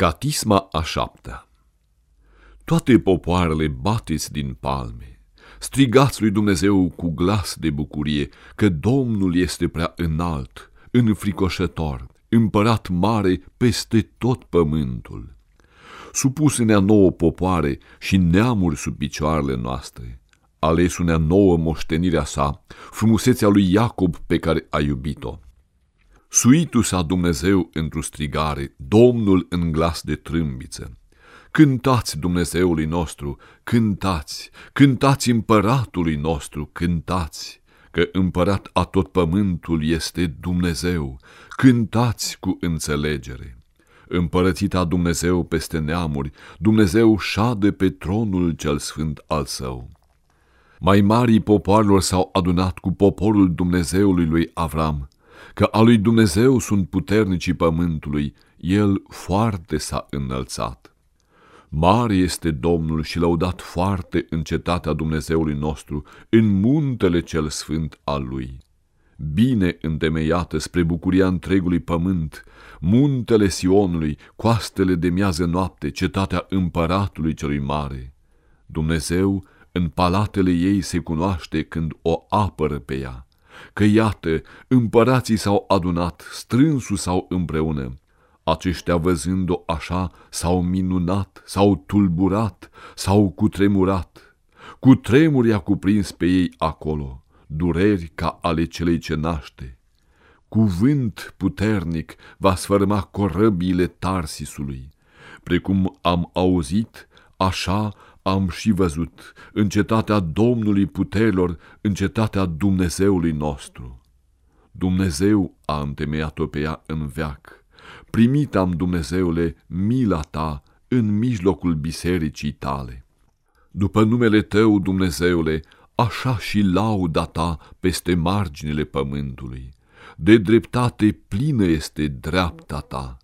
Catisma a șaptea Toate popoarele bateți din palme, strigați lui Dumnezeu cu glas de bucurie că Domnul este prea înalt, înfricoșător, împărat mare peste tot pământul. Supuse-ne nouă popoare și neamuri sub picioarele noastre, alesu-ne nouă moștenirea sa, frumusețea lui Iacob pe care a iubit-o. Suitu s-a Dumnezeu într-o strigare, Domnul în glas de trâmbiță. Cântați Dumnezeului nostru, cântați, cântați împăratului nostru, cântați, că împărat a tot pământul este Dumnezeu, cântați cu înțelegere. Împărățita Dumnezeu peste neamuri, Dumnezeu șade pe tronul cel sfânt al său. Mai marii popoarelor s-au adunat cu poporul Dumnezeului lui Avram, că a lui Dumnezeu sunt puternicii pământului, el foarte s-a înălțat. Mare este Domnul și lăudat foarte în cetatea Dumnezeului nostru, în muntele cel sfânt al lui. Bine întemeiată spre bucuria întregului pământ, muntele Sionului, coastele de miază noapte, cetatea împăratului celui mare. Dumnezeu în palatele ei se cunoaște când o apără pe ea că iată, împărații s-au adunat, strânsul sau împreună. Aceștia văzând-o așa s-au minunat, s-au tulburat, s-au cutremurat. Cu tremuri a cuprins pe ei acolo, dureri ca ale celei ce naște. Cuvânt puternic va sfărma corăbiile Tarsisului. Precum am auzit, așa am și văzut în cetatea Domnului puterilor, în cetatea Dumnezeului nostru. Dumnezeu a întemeiat-o pe ea în veac. Primit am, Dumnezeule, mila ta în mijlocul bisericii tale. După numele tău, Dumnezeule, așa și lauda ta peste marginile pământului. De dreptate plină este dreapta ta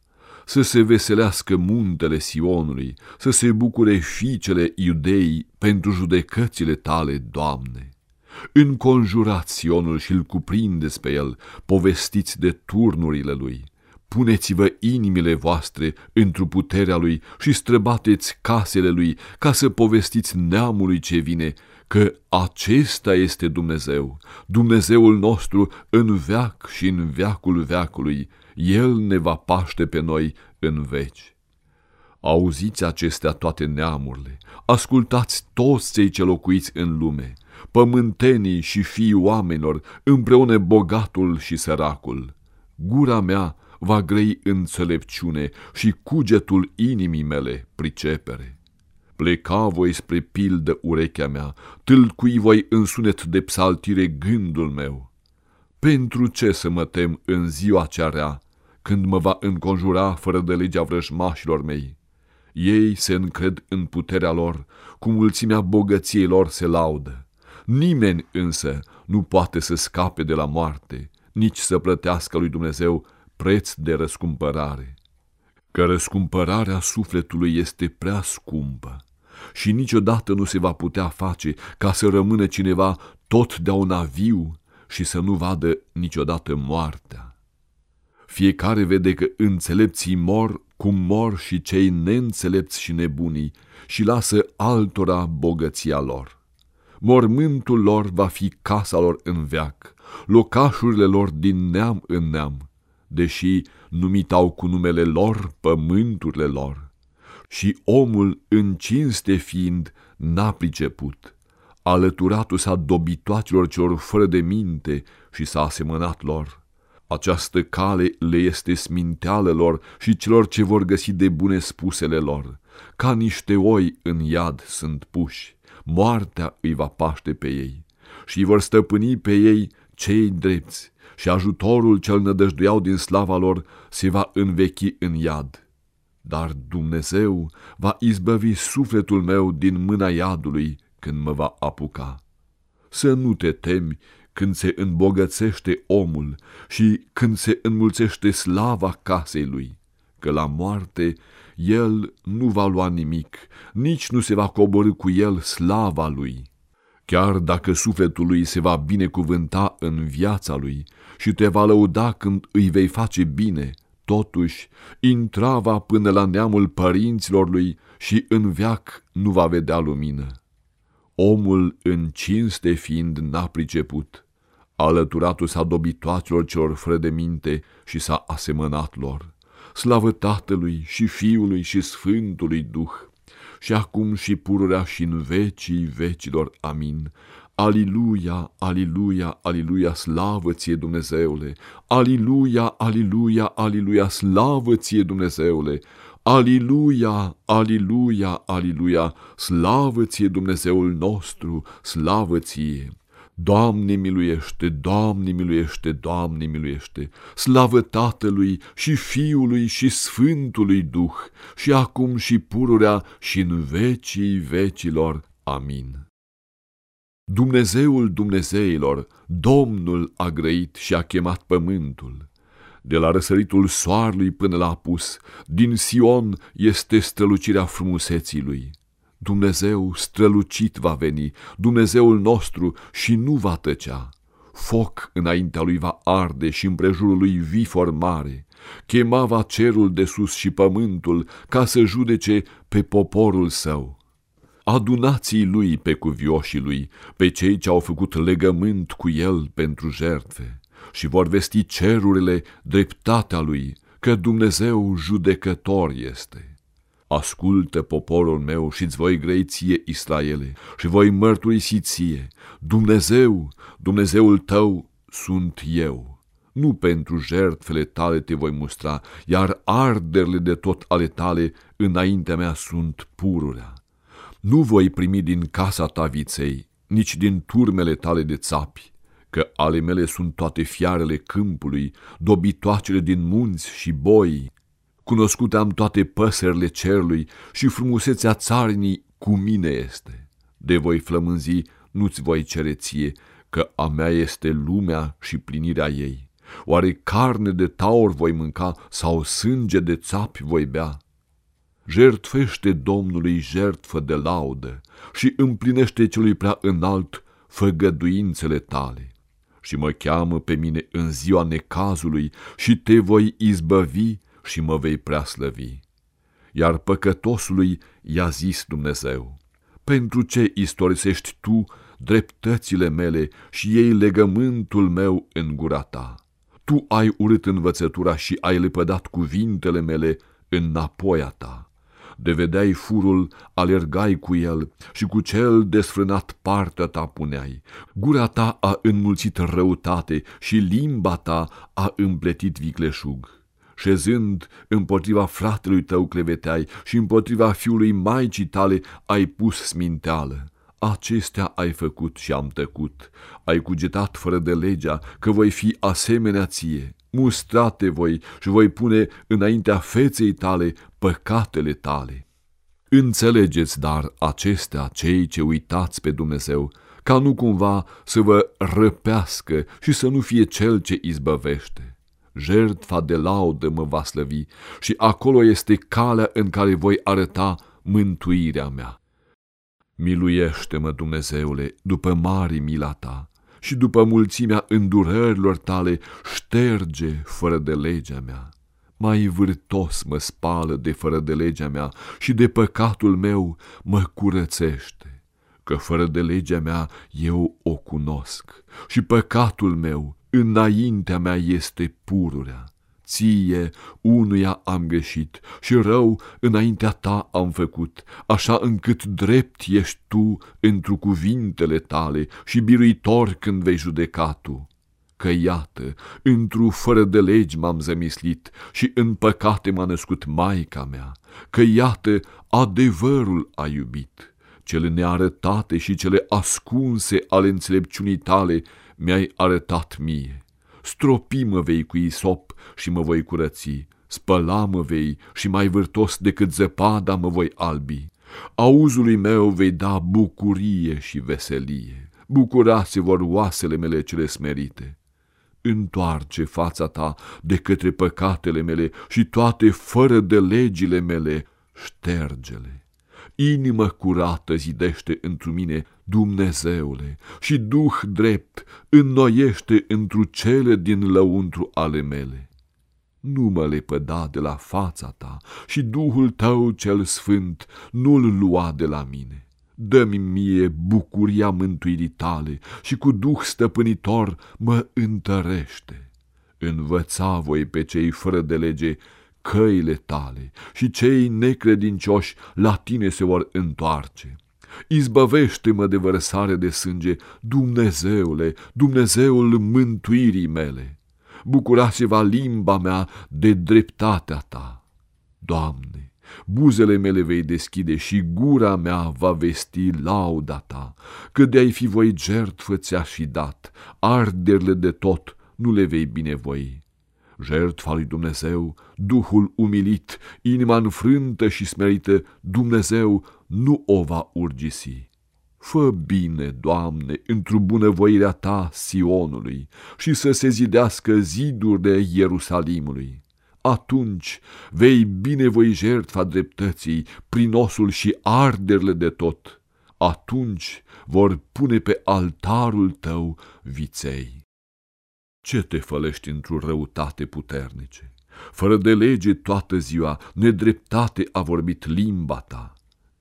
să se veselească muntele Sionului, să se bucure fiicele iudei pentru judecățile tale, Doamne. Înconjurați Sionul și îl cuprindeți pe el, povestiți de turnurile lui. Puneți-vă inimile voastre într-o puterea lui și străbateți casele lui ca să povestiți neamului ce vine, că acesta este Dumnezeu, Dumnezeul nostru în veac și în veacul veacului, El ne va paște pe noi în veci. Auziți acestea toate neamurile, ascultați toți cei ce locuiți în lume, pământenii și fii oamenilor, împreună bogatul și săracul. Gura mea va grei înțelepciune și cugetul inimii mele pricepere. Pleca voi spre pildă urechea mea, tâlcui voi în sunet de psaltire gândul meu. Pentru ce să mă tem în ziua cea rea, când mă va înconjura fără de legea vrăjmașilor mei? Ei se încred în puterea lor, cu mulțimea bogăției lor se laudă. Nimeni însă nu poate să scape de la moarte, nici să plătească lui Dumnezeu preț de răscumpărare. Că răscumpărarea sufletului este prea scumpă și niciodată nu se va putea face ca să rămână cineva totdeauna viu și să nu vadă niciodată moartea. Fiecare vede că înțelepții mor cum mor și cei neînțelepți și nebunii și lasă altora bogăția lor. Mormântul lor va fi casa lor în veac, locașurile lor din neam în neam, deși numitau cu numele lor pământurile lor și omul, în cinste fiind, n-a priceput. Alăturatul s-a dobitoacelor celor fără de minte și s-a asemănat lor. Această cale le este sminteală lor și celor ce vor găsi de bune spusele lor. Ca niște oi în iad sunt puși, moartea îi va paște pe ei și vor stăpâni pe ei cei drepți și ajutorul cel nădăjduiau din slava lor se va învechi în iad dar Dumnezeu va izbăvi sufletul meu din mâna iadului când mă va apuca. Să nu te temi când se îmbogățește omul și când se înmulțește slava casei lui, că la moarte el nu va lua nimic, nici nu se va coborâ cu el slava lui. Chiar dacă sufletul lui se va binecuvânta în viața lui și te va lăuda când îi vei face bine, totuși, intrava până la neamul părinților lui și în veac nu va vedea lumină. Omul în cinste fiind n-a priceput, alăturatul s-a dobitoacelor celor fără de minte și s-a asemănat lor. Slavă Tatălui și Fiului și Sfântului Duh, și acum și pururea și în vecii vecilor. Amin. Aliluia, aliluia, aliluia, slavă ție Dumnezeule! Aliluia, aliluia, aliluia, slavă ție Dumnezeule! Aliluia, aliluia, aliluia, slavă ție Dumnezeul nostru, slavă ție! Doamne miluiește, Doamne miluiește, Doamne miluiește, slavă Tatălui și Fiului și Sfântului Duh, și acum și pururea și în vecii vecilor. Amin. Dumnezeul Dumnezeilor, Domnul a grăit și a chemat pământul. De la răsăritul soarului până la apus, din Sion este strălucirea frumuseții lui. Dumnezeu strălucit va veni, Dumnezeul nostru și nu va tăcea. Foc înaintea lui va arde și împrejurul lui vifor mare. Chema va cerul de sus și pământul ca să judece pe poporul său. Adunații lui pe cuvioșii lui, pe cei ce au făcut legământ cu el pentru jertfe, și vor vesti cerurile dreptatea lui, că Dumnezeu judecător este. Ascultă poporul meu și-ți voi grei ție, Israele, și voi mărturisi ție, Dumnezeu, Dumnezeul tău sunt eu. Nu pentru jertfele tale te voi mustra, iar arderile de tot ale tale înaintea mea sunt pururea. Nu voi primi din casa ta viței, nici din turmele tale de țapi, că ale mele sunt toate fiarele câmpului, dobitoacele din munți și boi. Cunoscut am toate păsările cerului și frumusețea țarnii cu mine este. De voi flămânzi nu-ți voi cere ție, că a mea este lumea și plinirea ei. Oare carne de taur voi mânca sau sânge de țapi voi bea? jertfește Domnului jertfă de laudă și împlinește celui prea înalt făgăduințele tale. Și mă cheamă pe mine în ziua necazului și te voi izbăvi și mă vei prea slăvi. Iar păcătosului i-a zis Dumnezeu, pentru ce istorisești tu dreptățile mele și ei legământul meu în gura ta? Tu ai urât învățătura și ai lepădat cuvintele mele înapoi a ta de vedeai furul, alergai cu el și cu cel desfrânat partea ta puneai. Gura ta a înmulțit răutate și limba ta a împletit vicleșug. Șezând împotriva fratelui tău cleveteai și împotriva fiului maicii tale ai pus sminteală. Acestea ai făcut și am tăcut. Ai cugetat fără de legea că voi fi asemenea ție mustrate voi și voi pune înaintea feței tale păcatele tale. Înțelegeți, dar, acestea cei ce uitați pe Dumnezeu, ca nu cumva să vă răpească și să nu fie cel ce izbăvește. Jertfa de laudă mă va slăvi și acolo este calea în care voi arăta mântuirea mea. Miluiește-mă, Dumnezeule, după mari mila ta și după mulțimea îndurărilor tale șterge fără de legea mea. Mai vârtos mă spală de fără de legea mea și de păcatul meu mă curățește, că fără de legea mea eu o cunosc și păcatul meu înaintea mea este pururea ție unuia am greșit și rău înaintea ta am făcut, așa încât drept ești tu întru cuvintele tale și biruitor când vei judeca tu. Că iată, întru fără de legi m-am zămislit și în păcate m-a născut maica mea, că iată, adevărul a iubit. Cele nearătate și cele ascunse ale înțelepciunii tale mi-ai arătat mie stropi mă vei cu isop și mă voi curăți, spăla mă vei și mai vârtos decât zăpada mă voi albi. Auzului meu vei da bucurie și veselie, bucurase vor oasele mele cele smerite. Întoarce fața ta de către păcatele mele și toate fără de legile mele, ștergele inimă curată zidește întru mine, Dumnezeule, și Duh drept înnoiește întru cele din lăuntru ale mele. nu mă lepăda de la fața ta și Duhul tău cel sfânt nu-l lua de la mine. Dă-mi mie bucuria mântuirii tale și cu Duh stăpânitor mă întărește. Învăța voi pe cei fără de lege căile tale și cei necredincioși la tine se vor întoarce. Izbăvește-mă de vărsare de sânge, Dumnezeule, Dumnezeul mântuirii mele. Bucurați-vă limba mea de dreptatea ta. Doamne, buzele mele vei deschide și gura mea va vesti lauda ta, că de-ai fi voi jertfă ți-aș fi dat, arderile de tot nu le vei binevoi jertfa lui Dumnezeu, Duhul umilit, inima înfrântă și smerită, Dumnezeu nu o va urgisi. Fă bine, Doamne, într-o bunăvoirea Ta Sionului și să se zidească zidurile Ierusalimului. Atunci vei binevoi jertfa dreptății prin osul și arderile de tot. Atunci vor pune pe altarul Tău viței. Ce te fălești într-o răutate puternice? Fără de lege toată ziua, nedreptate a vorbit limba ta.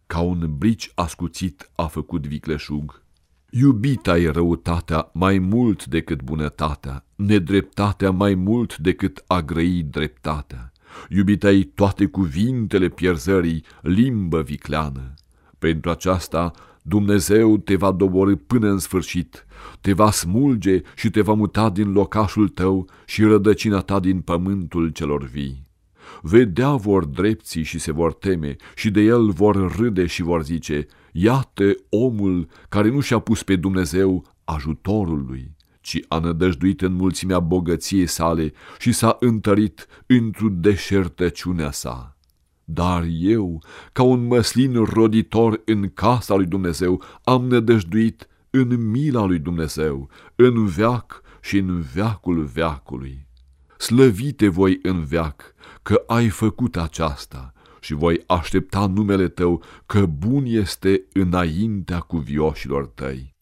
Ca un brici ascuțit a făcut vicleșug. Iubita e răutatea mai mult decât bunătatea, nedreptatea mai mult decât a grăi dreptatea. Iubita e toate cuvintele pierzării, limbă vicleană. Pentru aceasta Dumnezeu te va dobori până în sfârșit, te va smulge și te va muta din locașul tău și rădăcina ta din pământul celor vii. Vedea vor drepții și se vor teme și de el vor râde și vor zice, iată omul care nu și-a pus pe Dumnezeu ajutorul lui, ci a nădăjduit în mulțimea bogăției sale și s-a întărit într-o deșertăciunea sa. Dar eu, ca un măslin roditor în casa lui Dumnezeu, am nădăjduit în mila lui Dumnezeu, în veac și în veacul veacului. Slăvite voi în veac că ai făcut aceasta și voi aștepta numele tău că bun este înaintea cuvioșilor tăi.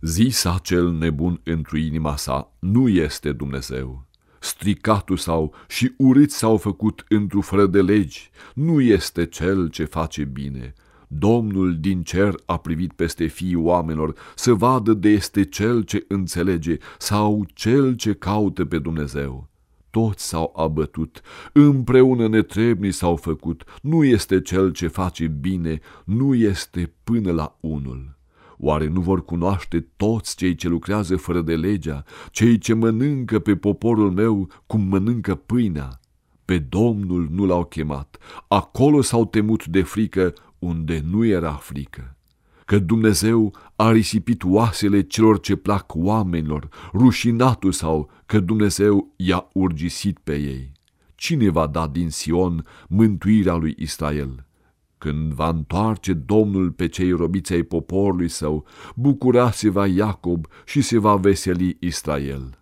Zisa cel nebun într inima sa nu este Dumnezeu stricatul sau și urât s-au făcut într-o fără de legi, nu este cel ce face bine. Domnul din cer a privit peste fiii oamenilor să vadă de este cel ce înțelege sau cel ce caută pe Dumnezeu. Toți s-au abătut, împreună netrebni s-au făcut, nu este cel ce face bine, nu este până la unul. Oare nu vor cunoaște toți cei ce lucrează fără de legea, cei ce mănâncă pe poporul meu cum mănâncă pâinea? Pe Domnul nu l-au chemat, acolo s-au temut de frică unde nu era frică. Că Dumnezeu a risipit oasele celor ce plac oamenilor, rușinatul sau că Dumnezeu i-a urgisit pe ei. Cine va da din Sion mântuirea lui Israel? Când va întoarce Domnul pe cei robiți ai poporului său, bucura se va Iacob și se va veseli Israel.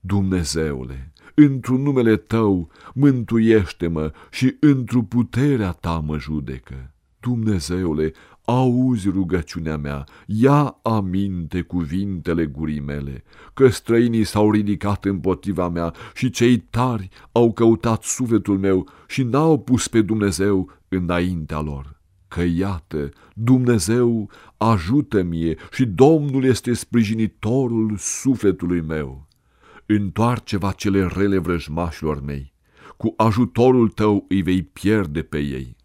Dumnezeule, într-un numele Tău mântuiește-mă și într-o puterea Ta mă judecă. Dumnezeule, auzi rugăciunea mea, ia aminte cuvintele gurii mele, că străinii s-au ridicat împotriva mea și cei tari au căutat sufletul meu și n-au pus pe Dumnezeu înaintea lor. Că iată, Dumnezeu ajută mie și Domnul este sprijinitorul sufletului meu. Întoarce-va cele rele vrăjmașilor mei, cu ajutorul tău îi vei pierde pe ei.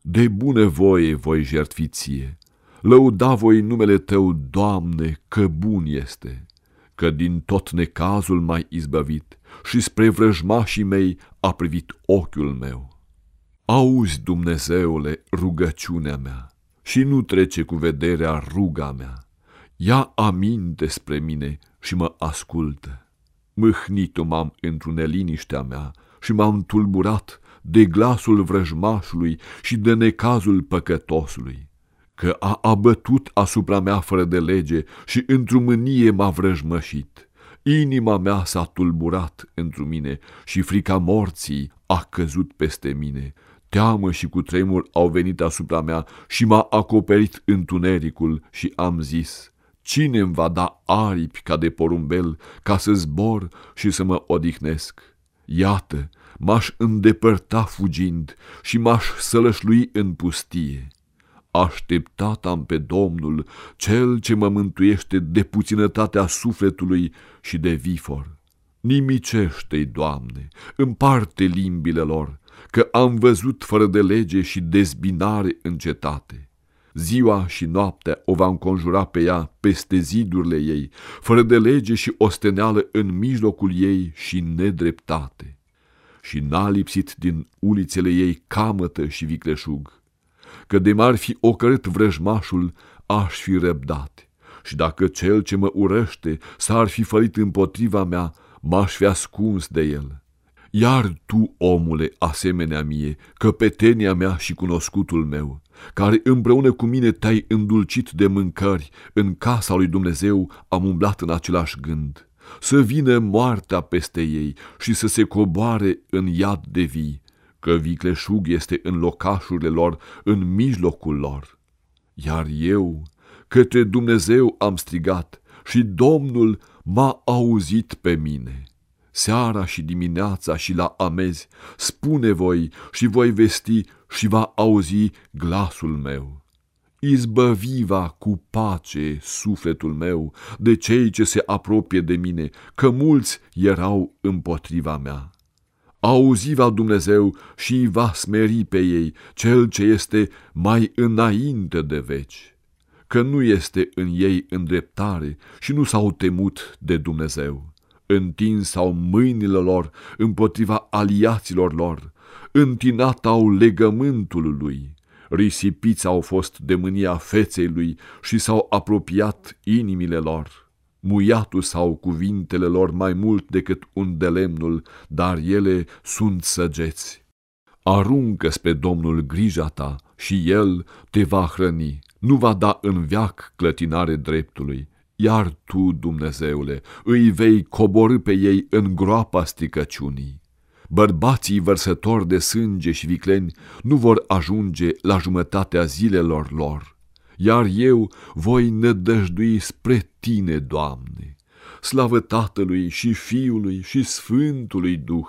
De bună voie voi jertfi ție, lăuda voi numele tău, Doamne, că bun este, că din tot necazul mai izbăvit și spre vrăjmașii mei a privit ochiul meu. Auzi, Dumnezeule, rugăciunea mea și nu trece cu vederea ruga mea. Ia aminte spre mine și mă ascultă. Mâhnitul m-am într-o neliniștea mea și m-am tulburat de glasul vrăjmașului și de necazul păcătosului, că a abătut asupra mea fără de lege și într-o mânie m-a vrăjmășit. Inima mea s-a tulburat într mine și frica morții a căzut peste mine Teamă și cu tremur au venit asupra mea și m-a acoperit întunericul și am zis, cine îmi va da aripi ca de porumbel, ca să zbor și să mă odihnesc? Iată, m-aș îndepărta fugind și m-aș sălășlui în pustie. Așteptat am pe Domnul, cel ce mă mântuiește de puținătatea sufletului și de vifor. Nimicește-i, Doamne, împarte limbile lor, că am văzut fără de lege și dezbinare în cetate. Ziua și noaptea o va înconjura pe ea peste zidurile ei, fără de lege și osteneală în mijlocul ei și nedreptate. Și n-a lipsit din ulițele ei camătă și vicleșug, că de m-ar fi ocărât vrăjmașul, aș fi răbdat. Și dacă cel ce mă urăște s-ar fi fălit împotriva mea, m-aș fi ascuns de el. Iar tu, omule, asemenea mie, căpetenia mea și cunoscutul meu, care împreună cu mine te-ai îndulcit de mâncări, în casa lui Dumnezeu am umblat în același gând. Să vină moartea peste ei și să se coboare în iad de vii, că vicleșug este în locașurile lor, în mijlocul lor. Iar eu, către Dumnezeu am strigat și Domnul m-a auzit pe mine seara și dimineața și la amezi, spune voi și voi vesti și va auzi glasul meu. Izbăviva cu pace sufletul meu de cei ce se apropie de mine, că mulți erau împotriva mea. Auziva Dumnezeu și va smeri pe ei cel ce este mai înainte de veci, că nu este în ei îndreptare și nu s-au temut de Dumnezeu întins sau mâinile lor împotriva aliaților lor, întinat au legământul lui, risipiți au fost de mânia feței lui și s-au apropiat inimile lor. Muiatul sau cuvintele lor mai mult decât un de lemnul, dar ele sunt săgeți. aruncă pe Domnul grija ta și El te va hrăni, nu va da în veac clătinare dreptului iar tu, Dumnezeule, îi vei coborâ pe ei în groapa stricăciunii. Bărbații vărsători de sânge și vicleni nu vor ajunge la jumătatea zilelor lor, iar eu voi nădăjdui spre Tine, Doamne. Slavă Tatălui și Fiului și Sfântului Duh,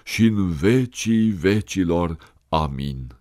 și în vecii vecilor. Amin.